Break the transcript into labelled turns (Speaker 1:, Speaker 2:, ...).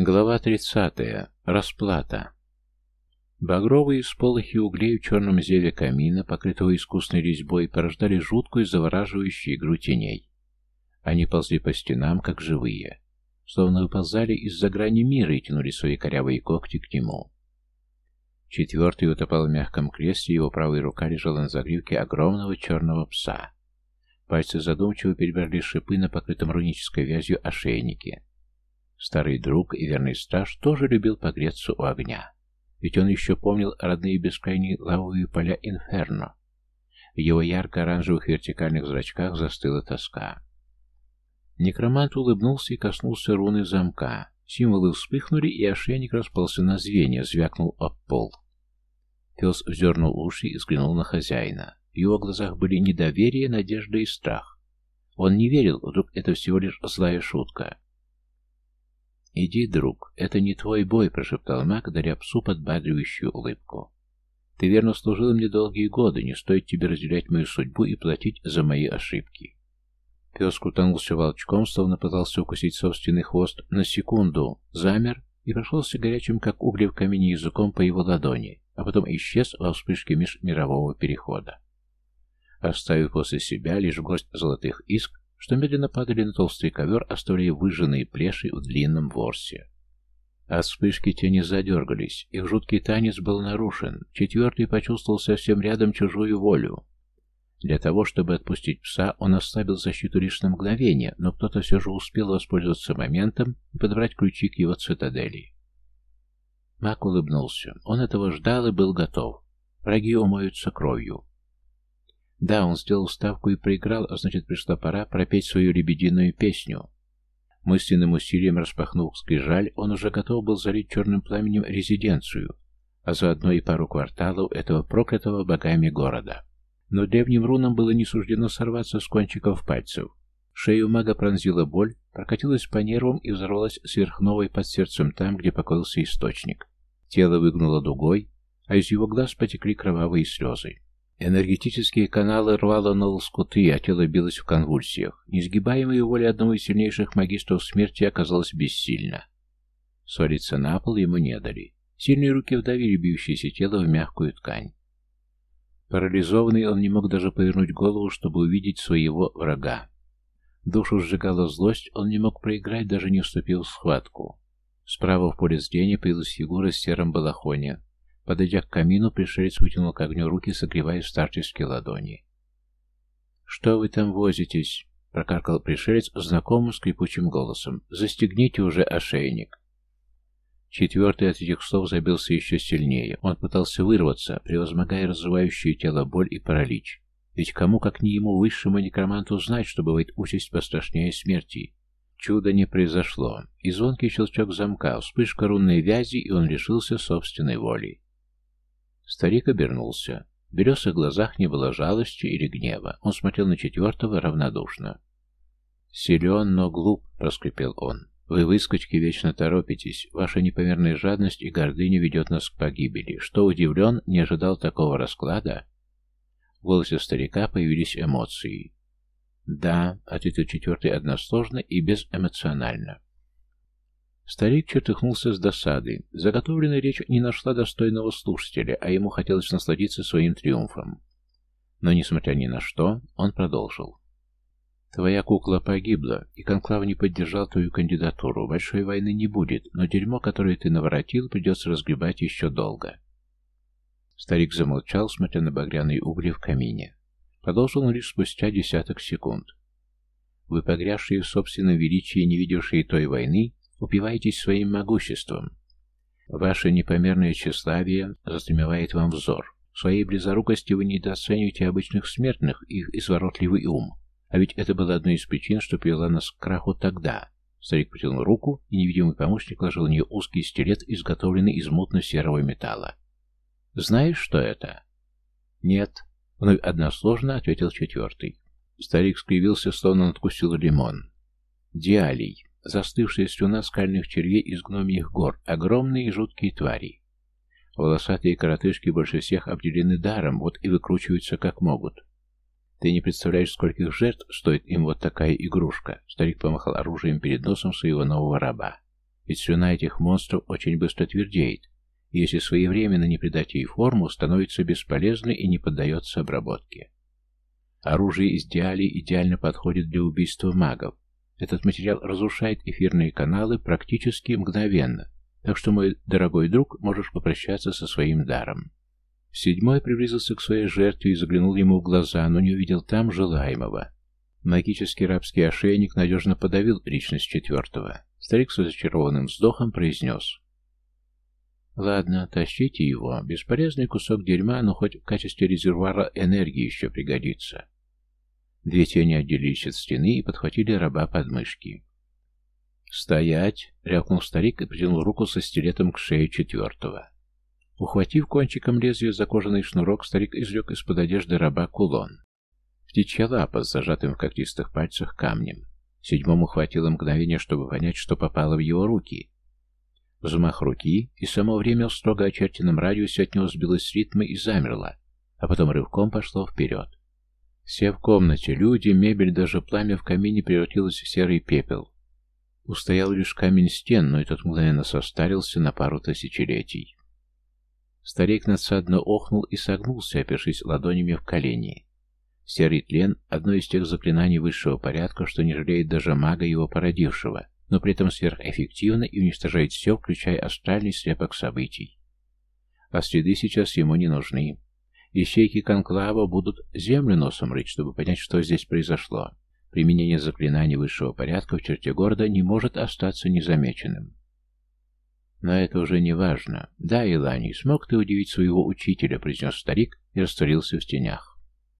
Speaker 1: Глава 30. Расплата. Багровые сполохи углей в черном зеве камина, покрытого искусной резьбой, порождали жуткую завораживающую игру теней. Они ползли по стенам, как живые, словно выползали из-за грани мира и тянули свои корявые когти к нему. Четвертый утопал в мягком кресле, его правая рука лежала на загривке огромного черного пса. Пальцы задумчиво перебрали шипы на покрытом рунической вязью ошейнике. Старый друг и верный страж тоже любил погреться у огня. Ведь он еще помнил родные бескрайние лавовые поля Инферно. В его ярко-оранжевых вертикальных зрачках застыла тоска. Некромант улыбнулся и коснулся руны замка. Символы вспыхнули, и ошейник распался на звенья, звякнул об пол. Пес вздернул уши и взглянул на хозяина. В его глазах были недоверие, надежда и страх. Он не верил, вдруг это всего лишь злая шутка. «Иди, друг, это не твой бой», — прошептал маг, даря псу подбадривающую улыбку. «Ты верно служил мне долгие годы, не стоит тебе разделять мою судьбу и платить за мои ошибки». Пес крутанулся волчком, словно пытался укусить собственный хвост, на секунду замер и прошелся горячим, как угли в камине, языком по его ладони, а потом исчез во вспышке межмирового перехода. Оставив после себя лишь горсть золотых иск, что медленно падали на толстый ковер, оставляя выжженные плеши в длинном ворсе. От вспышки тени задергались, их жуткий танец был нарушен, четвертый почувствовал совсем рядом чужую волю. Для того, чтобы отпустить пса, он ослабил защиту лишь на мгновение, но кто-то все же успел воспользоваться моментом и подобрать ключи к его цитадели. Мак улыбнулся. Он этого ждал и был готов. Враги умоются кровью. Да, он сделал ставку и проиграл, а значит пришла пора пропеть свою лебединую песню. Мысленным усилием распахнув скрижаль, он уже готов был залить черным пламенем резиденцию, а заодно и пару кварталов этого проклятого богами города. Но древним рунам было не суждено сорваться с кончиков пальцев. Шею мага пронзила боль, прокатилась по нервам и взорвалась сверхновой под сердцем там, где покоился источник. Тело выгнуло дугой, а из его глаз потекли кровавые слезы. Энергетические каналы рвало на лоскуты, а тело билось в конвульсиях. Несгибаемая воля одного из сильнейших магистров смерти оказалась бессильна. Свалиться на пол ему не дали. Сильные руки вдавили бьющееся тело в мягкую ткань. Парализованный он не мог даже повернуть голову, чтобы увидеть своего врага. Душу сжигала злость, он не мог проиграть, даже не вступил в схватку. Справа в поле зрения появилась фигура с серым балахоне. Подойдя к камину, пришелец вытянул к огню руки, согревая старческие ладони. «Что вы там возитесь?» — прокаркал пришелец знакомым скрипучим голосом. «Застегните уже ошейник». Четвертый от этих слов забился еще сильнее. Он пытался вырваться, превозмогая разрывающее тело боль и паралич. Ведь кому, как не ему, высшему некроманту, знать, что бывает участь пострашнее смерти? Чудо не произошло. И звонкий щелчок замка, вспышка рунной вязи, и он лишился собственной воли. Старик обернулся. В белесых глазах не было жалости или гнева. Он смотрел на четвертого равнодушно. «Силен, но глуп», — проскрипел он. «Вы, выскочки, вечно торопитесь. Ваша непомерная жадность и гордыня ведет нас к погибели. Что удивлен, не ожидал такого расклада?» В голосе старика появились эмоции. «Да», — ответил четвертый односложно и безэмоционально. Старик чертыхнулся с досады. Заготовленная речь не нашла достойного слушателя, а ему хотелось насладиться своим триумфом. Но, несмотря ни на что, он продолжил. «Твоя кукла погибла, и Конклав не поддержал твою кандидатуру. Большой войны не будет, но дерьмо, которое ты наворотил, придется разгребать еще долго». Старик замолчал, смотря на багряные угли в камине. Продолжил он лишь спустя десяток секунд. «Вы, погрязшие в собственном величии, не видевшие той войны, Упивайтесь своим могуществом. Ваше непомерное тщеславие затмевает вам взор. Своей близорукости вы недооцениваете обычных смертных и их изворотливый ум. А ведь это было одной из причин, что привела нас к краху тогда. Старик протянул руку, и невидимый помощник ложил в нее узкий стилет, изготовленный из мутно-серого металла. «Знаешь, что это?» «Нет», — вновь односложно ответил четвертый. Старик скривился, словно надкусил лимон. «Диалий. Застывшая слюна скальных червей из гномьих гор, огромные и жуткие твари. Волосатые коротышки больше всех обделены даром, вот и выкручиваются как могут. Ты не представляешь, скольких жертв стоит им вот такая игрушка. Старик помахал оружием перед носом своего нового раба. ведь слюна этих монстров очень быстро твердеет, и если своевременно не придать ей форму, становится бесполезной и не поддается обработке. Оружие из диали идеально подходит для убийства магов. Этот материал разрушает эфирные каналы практически мгновенно, так что, мой дорогой друг, можешь попрощаться со своим даром. Седьмой приблизился к своей жертве и заглянул ему в глаза, но не увидел там желаемого. Магический рабский ошейник надежно подавил личность четвертого. Старик с разочарованным вздохом произнес. «Ладно, тащите его. Бесполезный кусок дерьма, но хоть в качестве резервуара энергии еще пригодится». Две тени отделились от стены и подхватили раба под мышки. «Стоять!» — рявкнул старик и протянул руку со стилетом к шее четвертого. Ухватив кончиком лезвия за кожаный шнурок, старик извлек из-под одежды раба кулон. Птичья лапа с зажатым в когтистых пальцах камнем. Седьмому хватило мгновения, чтобы понять, что попало в его руки. Взмах руки, и само время в строго очерченном радиусе от него сбилось с ритма и замерло, а потом рывком пошло вперед. Все в комнате, люди, мебель, даже пламя в камине превратилось в серый пепел. Устоял лишь камень стен, но этот мгновенно состарился на пару тысячелетий. Старик надсадно охнул и согнулся, опершись ладонями в колени. Серый тлен — одно из тех заклинаний высшего порядка, что не жалеет даже мага его породившего, но при этом сверхэффективно и уничтожает все, включая астральный слепок событий. А следы сейчас ему не нужны. Ищейки Конклава будут землю носом рыть, чтобы понять, что здесь произошло. Применение заклинаний высшего порядка в черте города не может остаться незамеченным. Но это уже не важно. Да, Илани, смог ты удивить своего учителя, произнес старик и растворился в тенях.